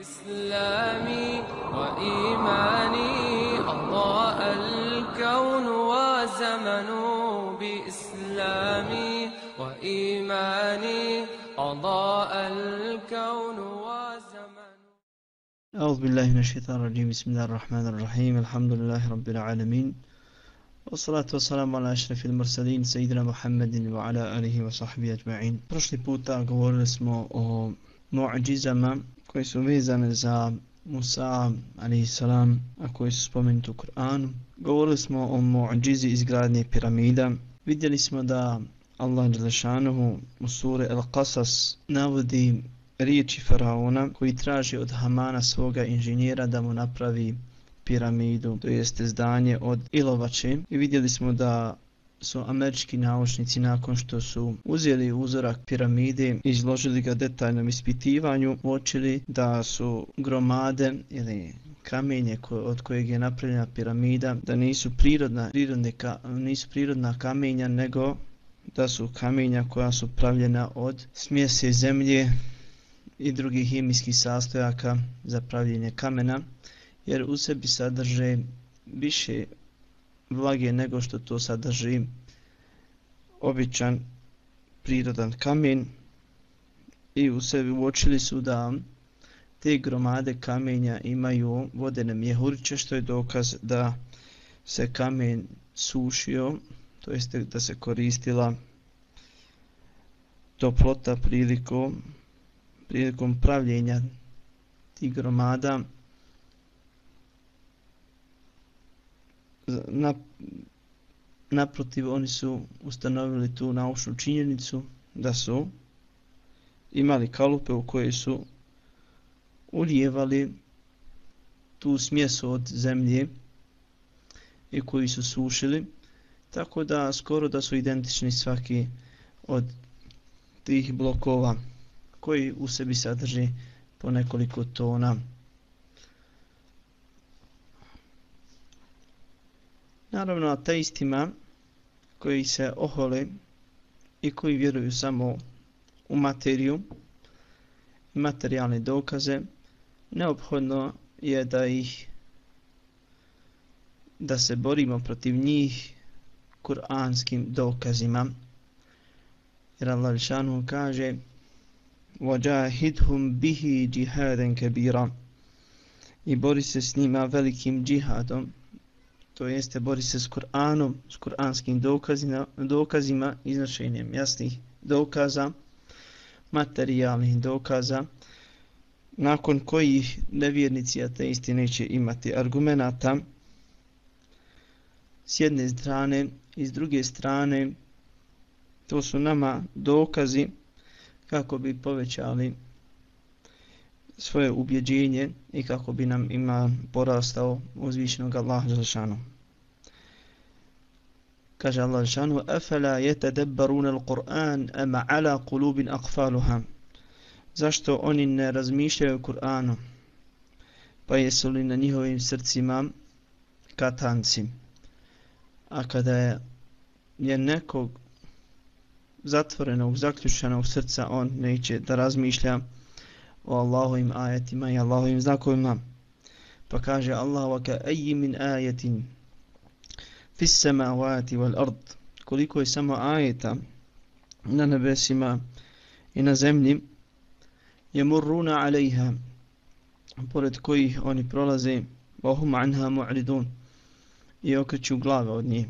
إسلامي وإيماني أضاء الكون وزمن بإسلامي وإيماني أضاء الكون وزمن أعوذ بالله من الشيطان الرجيم. بسم الله الرحمن الرحيم. الحمد لله رب العالمين. والصلاة والسلام على أشرف المرسلين سيدنا محمد وعلى آله وصحبه أجمعين. Prošli puta govorili smo o koje su vezane za Musa a.s. a koji su spomenuti u Kur'anu. Govorili smo o mu'đizi izgradnje piramida. Vidjeli smo da Allah Đelešanuhu u sure Al-Qasas navodi riječi Faraona koji traži od Hamana svoga inženjera da mu napravi piramidu, to jeste zdanje od ilovače. I vidjeli smo da su američki naučnici nakon što su uzeli uzorak piramide i izložili ga detaljnom ispitivanju, uočili da su gromade ili kamenje ko, od kojeg je napravljena piramida, da nisu prirodna, prirodne ka, nisu prirodna kamenja, nego da su kamenja koja su pravljena od smjese zemlje i drugih hemijskih sastojaka za pravljenje kamena, jer u sebi sadrže više vlage nego što to sadrži običan prirodan kamen i u sebi uočili su da te gromade kamenja imaju vodene mjehuriće što je dokaz da se kamen sušio to jeste da se koristila toplota prilikom prilikom pravljenja tih gromada. Na, naprotiv oni su ustanovili tu naučnu činjenicu da su imali kalupe u koje su ulijevali tu smjesu od zemlje i koji su sušili tako da skoro da su identični svaki od tih blokova koji u sebi sadrži po nekoliko tona. Naravno, ateistima koji se ohole i koji vjeruju samo u materiju i materijalne dokaze, neophodno je da ih da se borimo protiv njih kuranskim dokazima. Jer Allah šanu kaže وَجَاهِدْهُمْ بِهِ جِهَادًا كَبِيرًا i bori se s njima velikim džihadom to jeste bori se s Kur'anom, s kur'anskim dokazima, dokazima, iznošenjem jasnih dokaza, materijalnih dokaza, nakon kojih nevjernici ateisti neće imati argumenata s jedne strane i s druge strane. To su nama dokazi kako bi povećali svoje ubjeđenje i kako bi nam ima porastao uzvišenog Allaha Žešanu. Kaže Allah Žešanu, Afela jete debbarune l'Quran, ama ala kulubin akfaluha. Zašto oni ne razmišljaju Kur'anu? Pa jesu li na njihovim srcima katanci? A kada je nekog zatvorenog, zaključenog srca, on neće da razmišlja Kur'anu o Allahovim ajetima i Allahovim znakovima. Pa kaže Allah vaka ka min ayatin fi samawati wal ard koliko je samo ajeta na nebesima i na zemlji yamurruna alejha pored kojih oni prolaze vahum anha mu'ridun i okreću glave od nje.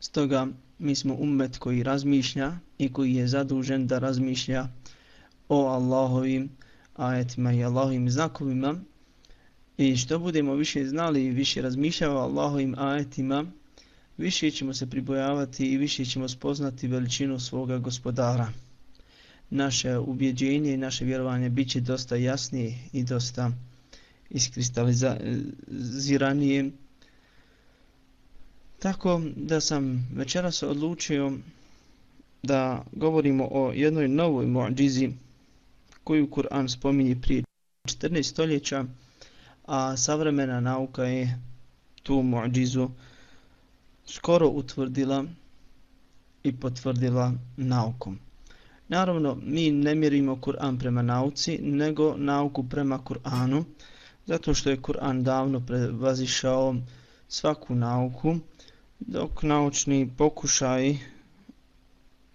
Stoga mi smo ummet koji razmišlja i koji je zadužen da razmišlja o Allahovim ajetima i Allahovim znakovima i što budemo više znali i više razmišljali o Allahovim ajetima, više ćemo se pribojavati i više ćemo spoznati veličinu svoga gospodara. Naše ubjeđenje i naše vjerovanje bit će dosta jasnije i dosta iskristaliziranije. Tako da sam večeras odlučio da govorimo o jednoj novoj muadžizi koju Kur'an spominje prije 14 stoljeća, a savremena nauka je tu muđizu skoro utvrdila i potvrdila naukom. Naravno, mi ne mjerimo Kur'an prema nauci, nego nauku prema Kur'anu, zato što je Kur'an davno prevazišao svaku nauku, dok naučni pokušaji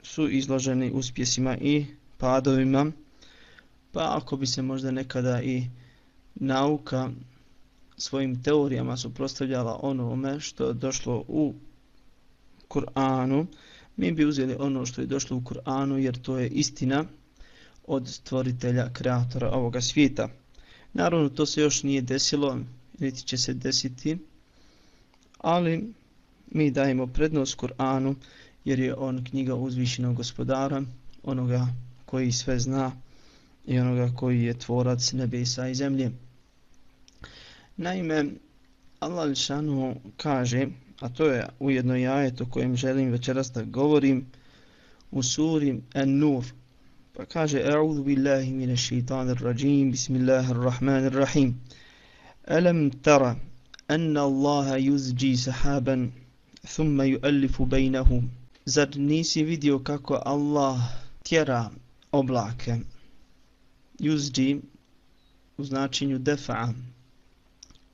su izloženi uspjesima i padovima, pa ako bi se možda nekada i nauka svojim teorijama suprostavljala onome što je došlo u Kur'anu, mi bi uzeli ono što je došlo u Kur'anu jer to je istina od stvoritelja, kreatora ovoga svijeta. Naravno, to se još nije desilo, niti će se desiti, ali mi dajemo prednost Kur'anu jer je on knjiga uzvišenog gospodara, onoga koji sve zna i onoga koji je tvorac nebesa i zemlje. Naime, Allah Lišanu kaže, a to je ujedno jajet o kojem želim večeras da govorim, u suri An-Nur, pa kaže, A'udhu billahi mine shaitanir rajim, bismillahirrahmanirrahim. Alam tara, anna Allaha yuzji sahaban, thumma yuallifu bainahum. Zar nisi vidio kako Allah tjera oblake? Yuzji u značenju defa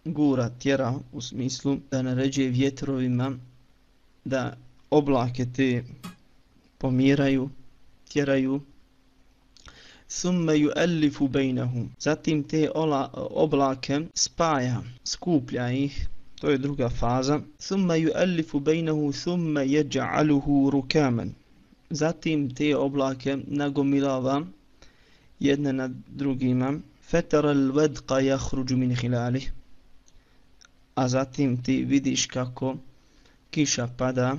gura, tjera u smislu da naređuje vjetrovima da oblake te pomiraju, tjeraju. Summa yu'allifu bainahum zatim te ola, oblake spaja skuplja ih. To je druga faza. Summa yu'allifu bainahu thumma yaj'aluhu rukaman. Zatim te oblake nagomilava jedne na drugima fatara al-wadqa yakhruju min khilalihi a zatim ti vidiš kako kiša pada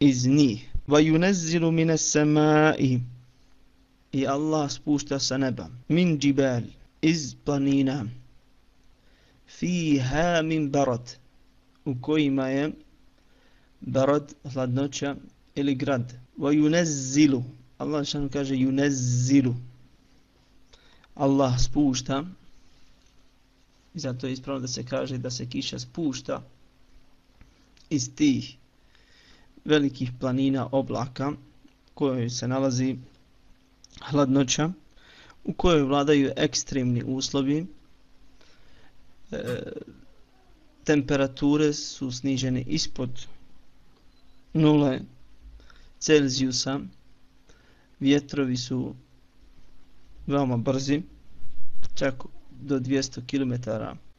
iz njih. Va yunazzilu mine samai i Allah spušta sa neba. Min džibal iz planina. Fiha min barad u kojima je barad, hladnoća ili grad. Va yunazzilu Allah šanu kaže yunazzilu Allah spušta I zato je ispravno da se kaže da se kiša spušta iz tih velikih planina oblaka kojoj se nalazi hladnoća u kojoj vladaju ekstremni uslovi. E, temperature su snižene ispod nule Celzijusa. Vjetrovi su veoma brzi čak do 200 km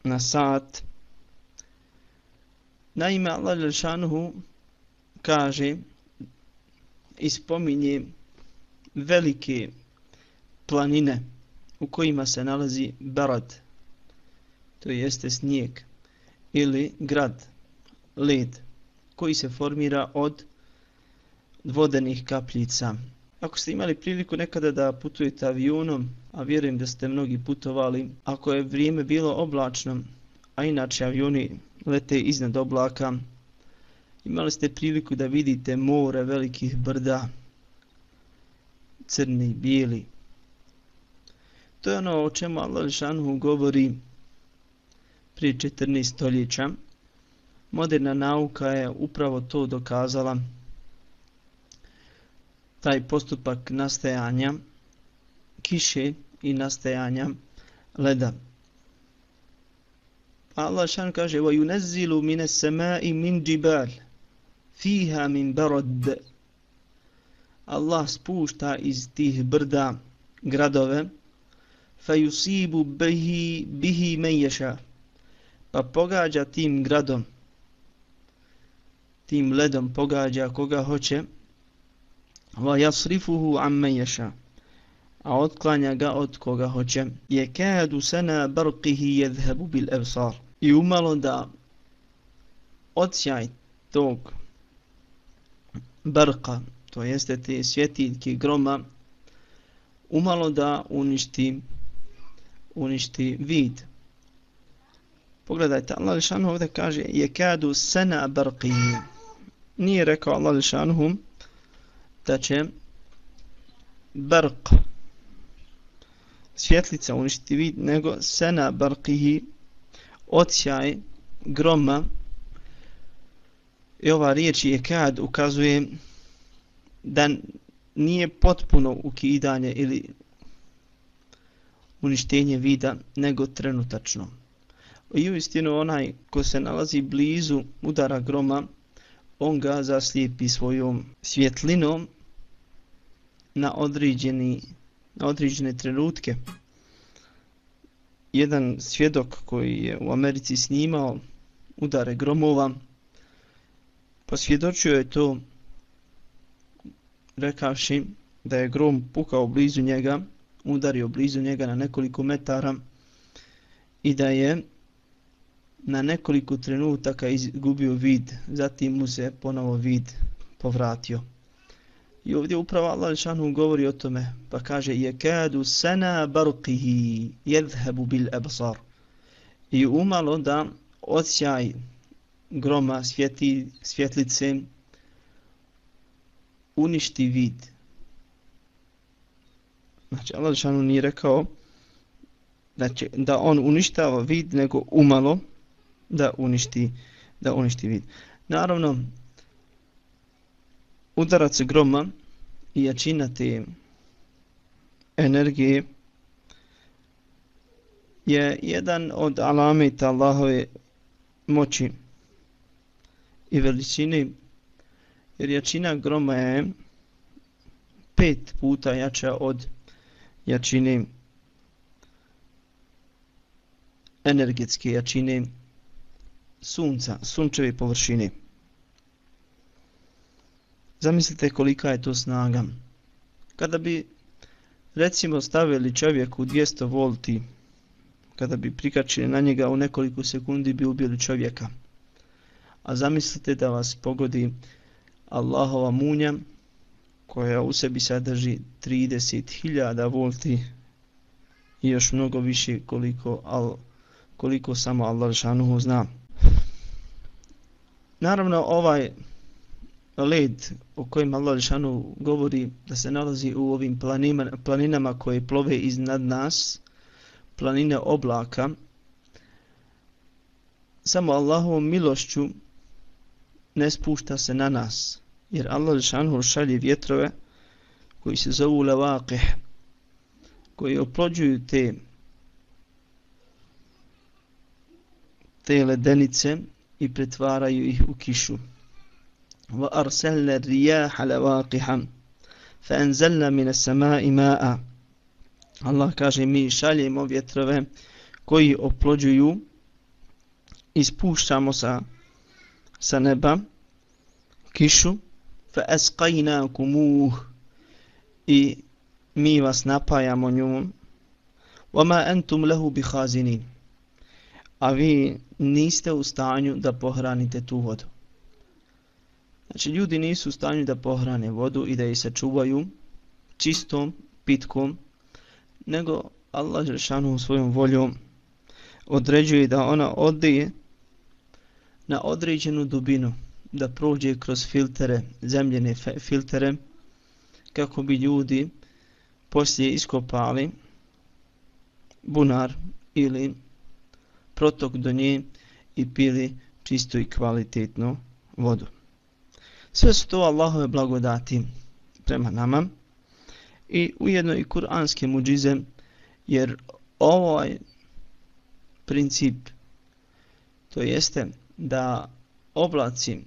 na sat. Naime, Allah Lelšanuhu kaže i spominje velike planine u kojima se nalazi Barad, to jeste snijeg, ili grad, led, koji se formira od vodenih kapljica. Ako ste imali priliku nekada da putujete avionom, a vjerujem da ste mnogi putovali, ako je vrijeme bilo oblačno, a inače avioni lete iznad oblaka, imali ste priliku da vidite more velikih brda, crni, bijeli. To je ono o čemu Allah Šanhu govori prije 14 stoljeća. Moderna nauka je upravo to dokazala taj postupak nastajanja kiše i nastajanja leda. Allah šan kaže وَيُنَزِّلُ مِنَ min as-sama'i min jibal fiha min Allah spušta iz tih brda gradove فَيُصِيبُ بِهِ, bihi مَنْ يَشَا yasha pa pogađa tim gradom tim ledom pogađa koga hoće وَيَصْرِفُهُ yasrifuhu amma yasha. A otklanja ga od koga hoće. يَكَادُ سَنَا sana barqihi yadhhabu i umalo da odsjaj tog barqa to jeste te svjetiljke groma umalo da uništi uništi vid. Pogledajte Allah Lišanhu ovdje kaže je kadu sana barqihi. Nije rekao Allah Lišanhu da će barq svjetlica uništiti vid, nego sena barqihi odsjaj groma i ova riječ je kad ukazuje da nije potpuno ukidanje ili uništenje vida, nego trenutačno. I u istinu onaj ko se nalazi blizu udara groma, on ga zaslijepi svojom svjetlinom na određeni na određene trenutke. Jedan svjedok koji je u Americi snimao udare gromova, posvjedočio je to rekavši da je grom pukao blizu njega, udario blizu njega na nekoliko metara i da je na nekoliko trenutaka izgubio vid, zatim mu se ponovo vid povratio. I ovdje upravo Allah šanu govori o tome, pa kaže je kadu sana barqihi yadhhabu bil absar. I umalo da odsjaj groma svjeti, svjetlice uništi vid. Znači Allah šanu nije rekao da, će, da on uništava vid, nego umalo da uništi, da uništi vid. Naravno, udarac groma i jačina te energije je jedan od alameta Allahove moći i veličine jer jačina groma je pet puta jača od jačine energetske jačine sunca, sunčeve površine. Zamislite kolika je to snaga. Kada bi recimo stavili čovjeku 200 volti, kada bi prikačili na njega u nekoliko sekundi bi ubili čovjeka. A zamislite da vas pogodi Allahova munja koja u sebi sadrži 30.000 volti i još mnogo više koliko, al, koliko samo Allah šanuhu zna. Naravno ovaj led o kojem Allah Žešanu govori da se nalazi u ovim planima, planinama koje plove iznad nas, planine oblaka, samo Allahovom milošću ne spušta se na nas, jer Allah Žešanu šalje vjetrove koji se zovu levaqih, koji oplođuju te te ledenice i pretvaraju ih u kišu. وأرسلنا الرياح لواقحا فأنزلنا من السماء ماء Allah kaže mi šaljemo vjetrove koji oplođuju i spuštamo sa, sa neba kišu fa asqaynakum i mi vas napajamo njom wama antum lahu bikhazinin a vi niste u stanju da pohranite tu vodu Znači, ljudi nisu u stanju da pohrane vodu i da je sačuvaju čistom, pitkom, nego Allah Žešanu svojom voljom određuje da ona odije na određenu dubinu, da prođe kroz filtere, zemljene filtere, kako bi ljudi poslije iskopali bunar ili protok do nje i pili čistu i kvalitetnu vodu. Sve su to Allahove blagodati prema nama. I ujedno i kuranske muđize, jer ovaj princip to jeste da oblaci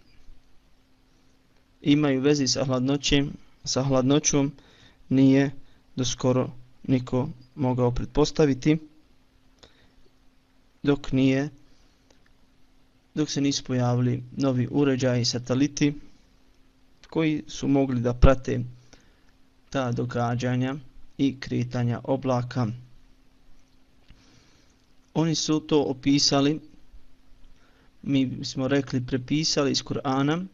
imaju vezi sa hladnoćem, sa hladnoćom nije do skoro niko mogao pretpostaviti dok nije dok se nisu pojavili novi uređaji sateliti koji su mogli da prate ta događanja i kretanja oblaka. Oni su to opisali, mi smo rekli prepisali iz Kur'ana,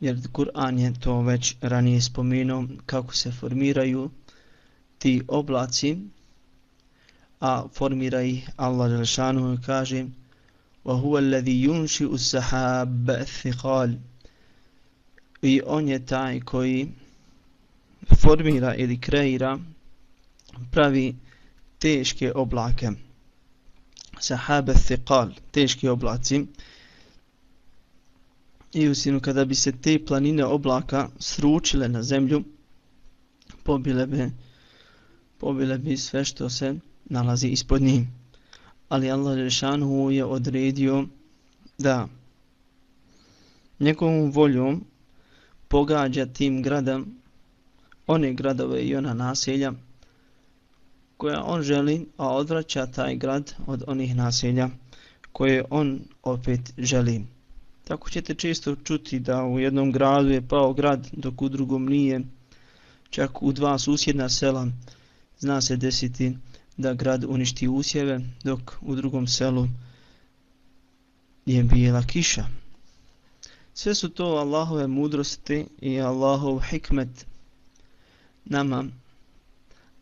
jer Kur'an je to već ranije spomenuo kako se formiraju ti oblaci, a formira ih Allah Želšanu kaže وَهُوَ الَّذِي يُنْشِئُ السَّحَابَ الثِّقَالِ i on je taj koji formira ili kreira pravi teške oblake sahabe thiqal teški oblaci i u sinu kada bi se te planine oblaka sručile na zemlju pobile bi, pobile bi sve što se nalazi ispod njih. Ali Allah Žešanhu je odredio da njegovom voljom pogađa tim gradom one gradove i ona naselja koja on želi, a odvraća taj grad od onih naselja koje on opet želi. Tako ćete često čuti da u jednom gradu je pao grad dok u drugom nije. Čak u dva susjedna sela zna se desiti da grad uništi usjeve dok u drugom selu je bijela kiša. Sve su to Allahove mudrosti i Allahov hikmet nama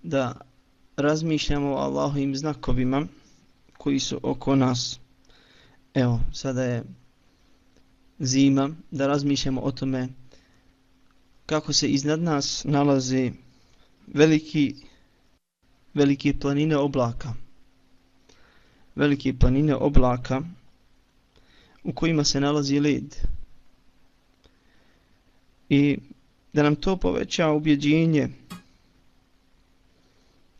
da razmišljamo o Allahovim znakovima koji su oko nas. Evo, sada je zima, da razmišljamo o tome kako se iznad nas nalaze veliki, velike planine oblaka. Velike planine oblaka u kojima se nalazi led. I da nam to poveća ubjeđenje,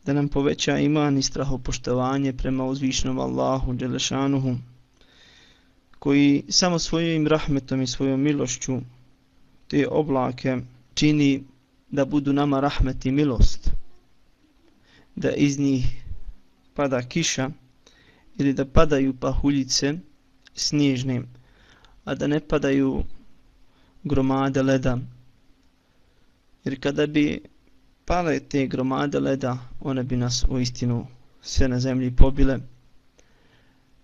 da nam poveća iman i strahopoštovanje prema uzvišnom Allahu, Đelešanuhu, koji samo svojim rahmetom i svojom milošću te oblake čini da budu nama rahmet i milost, da iz njih pada kiša ili da padaju pahuljice snježne, a da ne padaju gromade leda. Jer kada bi pale te gromade leda, one bi nas u istinu sve na zemlji pobile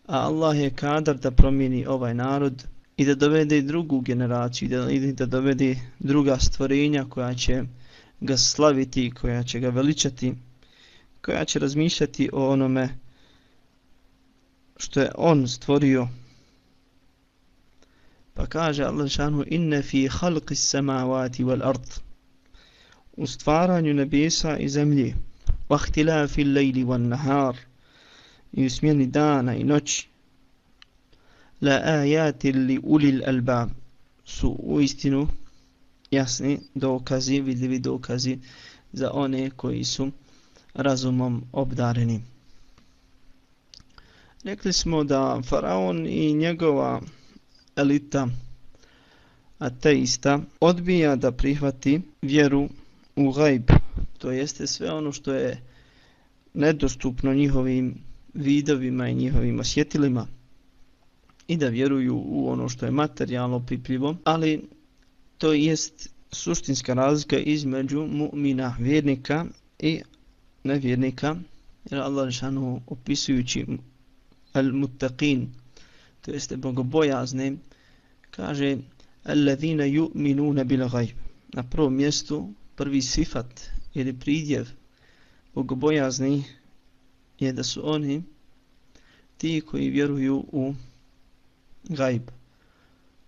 a Allah je kadar da promijeni ovaj narod i da dovede drugu generaciju, da, ili da dovede druga stvorenja koja će ga slaviti, koja će ga veličati, koja će razmišljati o onome što je on stvorio. Pa kaže Allah šanu inne fi halqi samavati wal ard u stvaranju nebesa i zemlje wa ihtilafi al-layli wan nahar. i u smjeni dana i noći la ajati li ulil albab su u istinu jasni dokazi, vidljivi dokazi za one koji su razumom obdareni. Rekli smo da faraon i njegova elita ateista odbija da prihvati vjeru u gajb, to jeste sve ono što je nedostupno njihovim vidovima i njihovim osjetilima i da vjeruju u ono što je materijalno pipljivo, ali to jest suštinska razlika između mu'mina vjernika i nevjernika, jer Allah rešanu opisujući al-muttaqin, to jeste bogobojazne, kaže alladhina yu'minuna bil ghaib. Na prvom mjestu prvi sifat ili pridjev bogobojazni je da su oni ti koji vjeruju u gajb.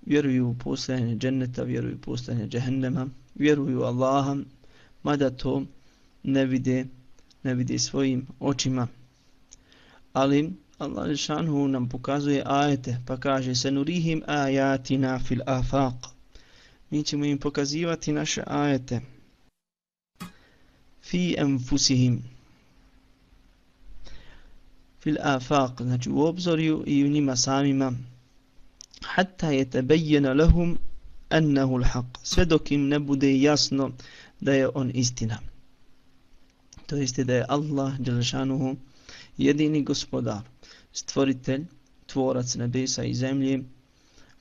Vjeruju u postojanje dženneta, vjeruju u postojanje džehennema, vjeruju u Allaha, mada to ne vide, ne vide svojim očima. Ali Allah Lišanhu nam pokazuje ajete, pa kaže se nurihim ajatina fil afaq. Mi ćemo im pokazivati naše ajete. Fi enfusihim, fil afaq, znači u obzorju i u njima samima, hatta je tebejjena lahum ennehu l'haq, sve dok im ne bude jasno da je on istina. To jeste da je Allah, Đelešanuhu, jedini gospodar, stvoritelj, tvorac nebesa i zemlje,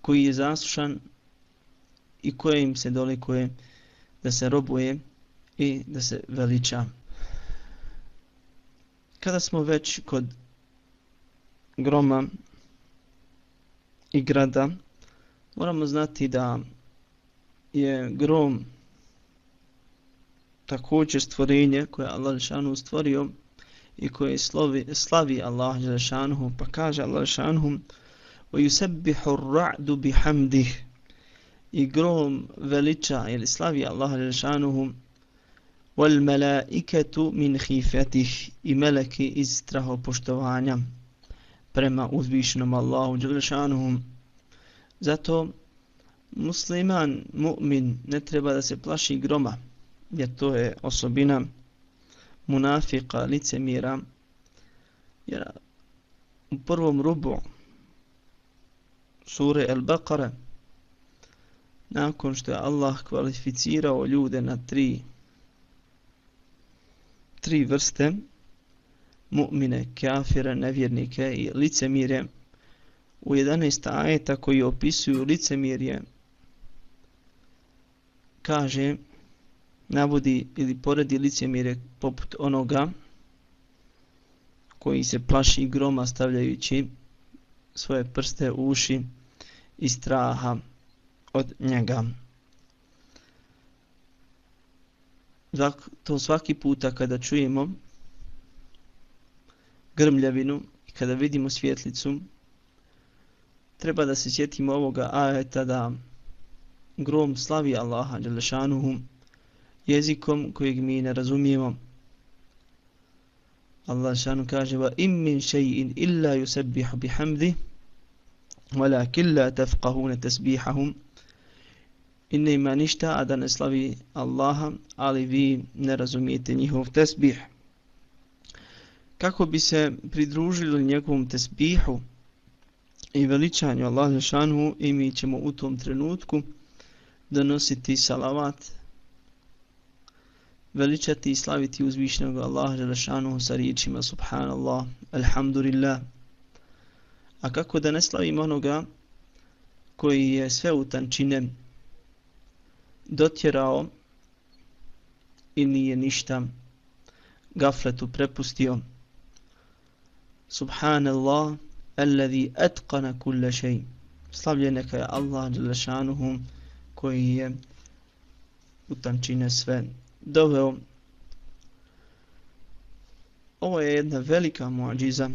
koji je zaslušan i koje im se dolikuje da se robuje i da se veliča. Kada smo već kod groma i grada, moramo znati da je grom također stvorenje koje Allah Žešanu stvorio i koje slavi, slavi Allah Žešanu, pa kaže Allah Žešanu وَيُسَبِّحُ الرَّعْدُ بِحَمْدِهِ i grom veliča ili slavi Allah Žešanu وَالْمَلَائِكَةُ مِنْ خِيفَتِهِ i meleki iz strahopoštovanja prema uzvišenom Allahu Đelešanuhu. Zato musliman, mu'min, ne treba da se plaši groma, jer to je osobina munafika, licemira, jer u prvom rubu sure El Baqara nakon što je Allah kvalificirao ljude na tri tri vrste mu'mine, kafire, nevjernike i licemire u 11 ajeta koji opisuju licemirje kaže navodi ili poredi licemire poput onoga koji se plaši groma stavljajući svoje prste u uši i straha od njega. To svaki puta kada čujemo grmljavinu i kada vidimo svjetlicu, treba da se sjetimo ovoga ajeta da grom slavi Allaha Đelešanuhu jezikom kojeg mi ne razumijemo. Allah šanu kaže va im min šeji'in illa yusabbihu bihamdi walakin la tafqahuna tasbihahum inne ima ništa a da ne slavi Allaha ali vi ne razumijete njihov tesbih kako bi se pridružili njegovom tesbihu i veličanju Allah šanu i mi ćemo u tom trenutku donositi salavat veličati i slaviti uzvišenog Allaha Želešanuhu sa riječima Subhanallah, Alhamdulillah. A kako da ne slavimo onoga koji je sve u tančine dotjerao i nije ništa gafletu prepustio. Subhanallah, alladhi atqana kulla shay. Slavljen neka je Allah Želešanuhu koji je u tančine sve doveo ovo je jedna velika muadžiza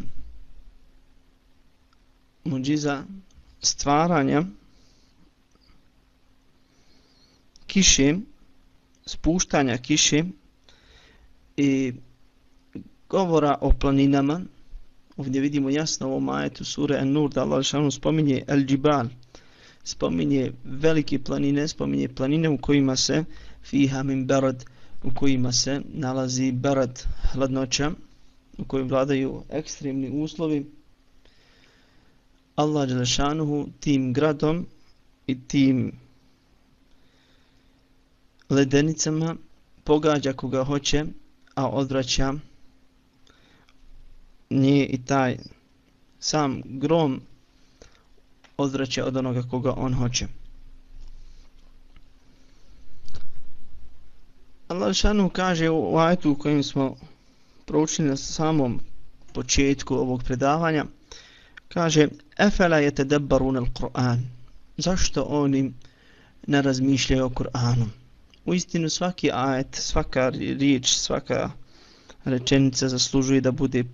muadžiza stvaranja kiše spuštanja kiše i govora o planinama. Ovdje vidimo jasno u ovom ajetu sure An-Nur da Allah šanu spominje El-Džibal spominje velike planine spominje planine u kojima se fiha min barad u kojima se nalazi barat hladnoća, u kojim vladaju ekstremni uslovi, Allah Đelešanuhu tim gradom i tim ledenicama pogađa koga hoće, a odvraća nije i taj sam grom odvraća od onoga koga on hoće. Allah šanu kaže u ajetu u smo proučili na samom početku ovog predavanja, kaže Efela je te debarun al Kur'an. Zašto oni ne razmišljaju o Kur'anu? U istinu svaki ajet, svaka riječ, svaka rečenica zaslužuje da bude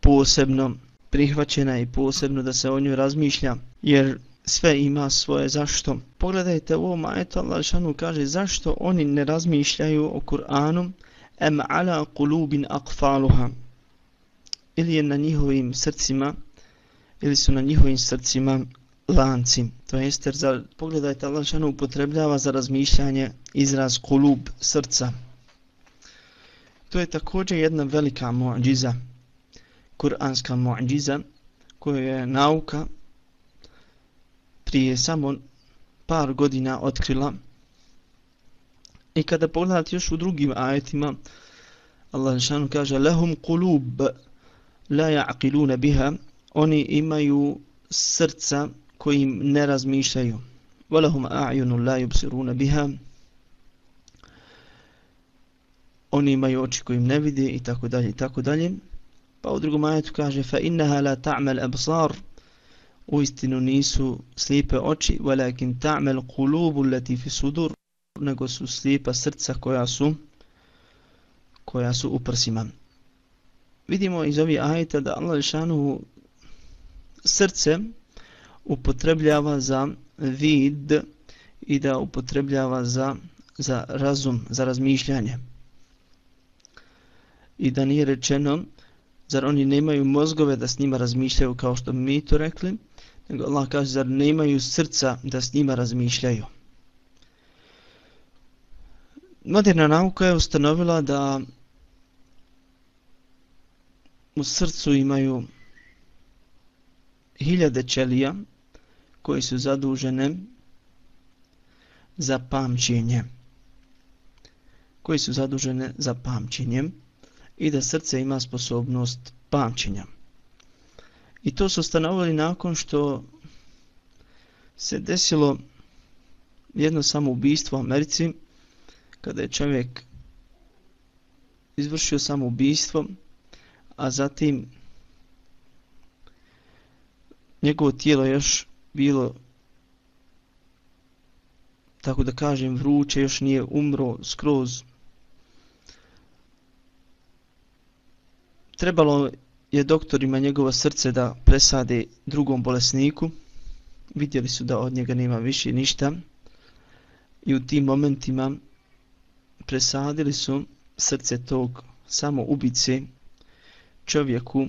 posebno prihvaćena i posebno da se o njoj razmišlja, jer sve ima svoje zašto. Pogledajte u ovom ajetu Allah šanu kaže zašto oni ne razmišljaju o Kur'anu em ala kulubin akfaluha ili je na njihovim srcima ili su na njihovim srcima lanci. To jest jer za, pogledajte Allah šanu upotrebljava za razmišljanje izraz kulub srca. To je također jedna velika muadžiza, kuranska muadžiza koja je nauka prije samo par godina otkrila. I kada pogledate još u drugim ajetima, Allah Žešanu kaže Lahum kulub la ya'qiluna biha Oni imaju srca kojim ne razmišljaju. Walahum a'yunu la yubsiruna biha Oni imaju oči kojim ne vide i tako dalje i tako dalje. Pa u drugom ajetu kaže fa innaha la ta'mal absar u istinu nisu slijepe oči, walakin ta'mal qulubu allati fi sudur, nego su slijepa srca koja su koja su u prsima. Vidimo iz ovih ajeta da Allah šanu srce upotrebljava za vid i da upotrebljava za, za razum, za razmišljanje. I da nije rečeno, zar oni nemaju mozgove da s njima razmišljaju kao što mi to rekli, nego Allah kaže zar nemaju srca da s njima razmišljaju. Moderna nauka je ustanovila da u srcu imaju hiljade ćelija koji su zadužene za pamćenje koji su zadužene za pamćenje i da srce ima sposobnost pamćenja. I to su ustanovili nakon što se desilo jedno samoubistvo u Americi, kada je čovjek izvršio samoubistvo, a zatim njegovo tijelo još bilo tako da kažem vruće, još nije umro skroz. Trebalo je doktorima njegovo srce da presade drugom bolesniku. Vidjeli su da od njega nema više ništa. I u tim momentima presadili su srce tog samo ubice čovjeku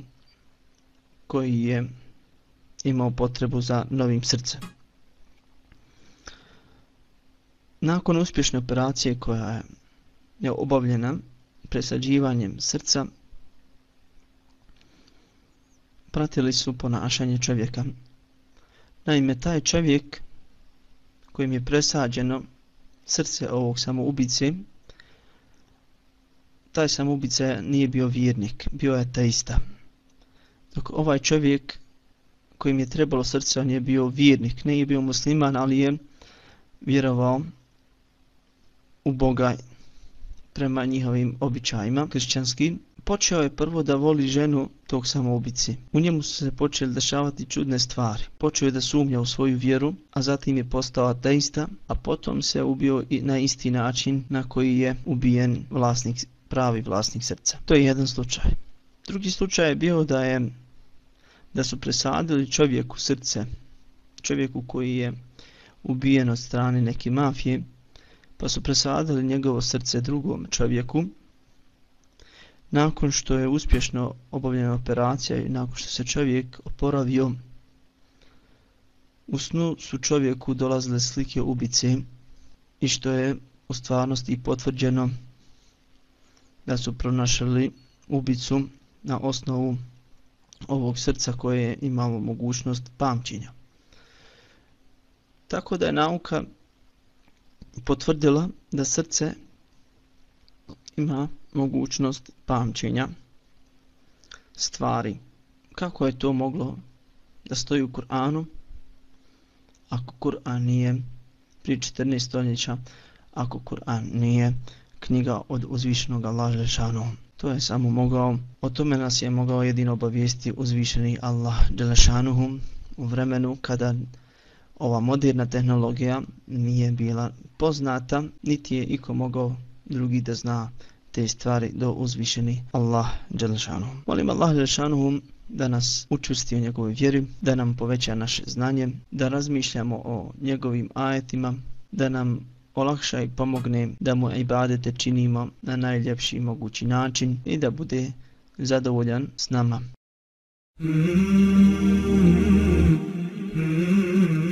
koji je imao potrebu za novim srcem. Nakon uspješne operacije koja je obavljena presađivanjem srca, pratili su ponašanje čovjeka. Naime, taj čovjek kojim je presađeno srce ovog samoubice, taj samoubice nije bio vjernik, bio je teista. Dok ovaj čovjek kojim je trebalo srce, on je bio vjernik, ne je bio musliman, ali je vjerovao u Boga prema njihovim običajima kršćanskim, počeo je prvo da voli ženu tog samoubici. U njemu su se počeli dešavati čudne stvari. Počeo je da sumnja u svoju vjeru, a zatim je postao ateista, a potom se ubio i na isti način na koji je ubijen vlasnik, pravi vlasnik srca. To je jedan slučaj. Drugi slučaj je bio da je da su presadili čovjeku srce, čovjeku koji je ubijen od strane neke mafije, pa su presadili njegovo srce drugom čovjeku. Nakon što je uspješno obavljena operacija i nakon što se čovjek oporavio, u snu su čovjeku dolazile slike ubice i što je u stvarnosti potvrđeno da su pronašali ubicu na osnovu ovog srca koje je imalo mogućnost pamćenja. Tako da je nauka potvrdila da srce ima mogućnost pamćenja stvari. Kako je to moglo da stoji u Kur'anu ako Kur'an nije pri 14 stoljeća, ako Kur'an nije knjiga od uzvišenog Allah Želešanu. To je samo mogao, o tome nas je mogao jedino obavijesti uzvišeni Allah Želešanuhu u vremenu kada ova moderna tehnologija nije bila poznata, niti je iko mogao drugi da zna te stvari do uzvišeni Allah Đelešanu. Molim Allah Đelešanu da nas učvrsti u njegovoj vjeri, da nam poveća naše znanje, da razmišljamo o njegovim ajetima, da nam olakša i pomogne da mu ibadete činimo na najljepši mogući način i da bude zadovoljan s nama. Mm -hmm.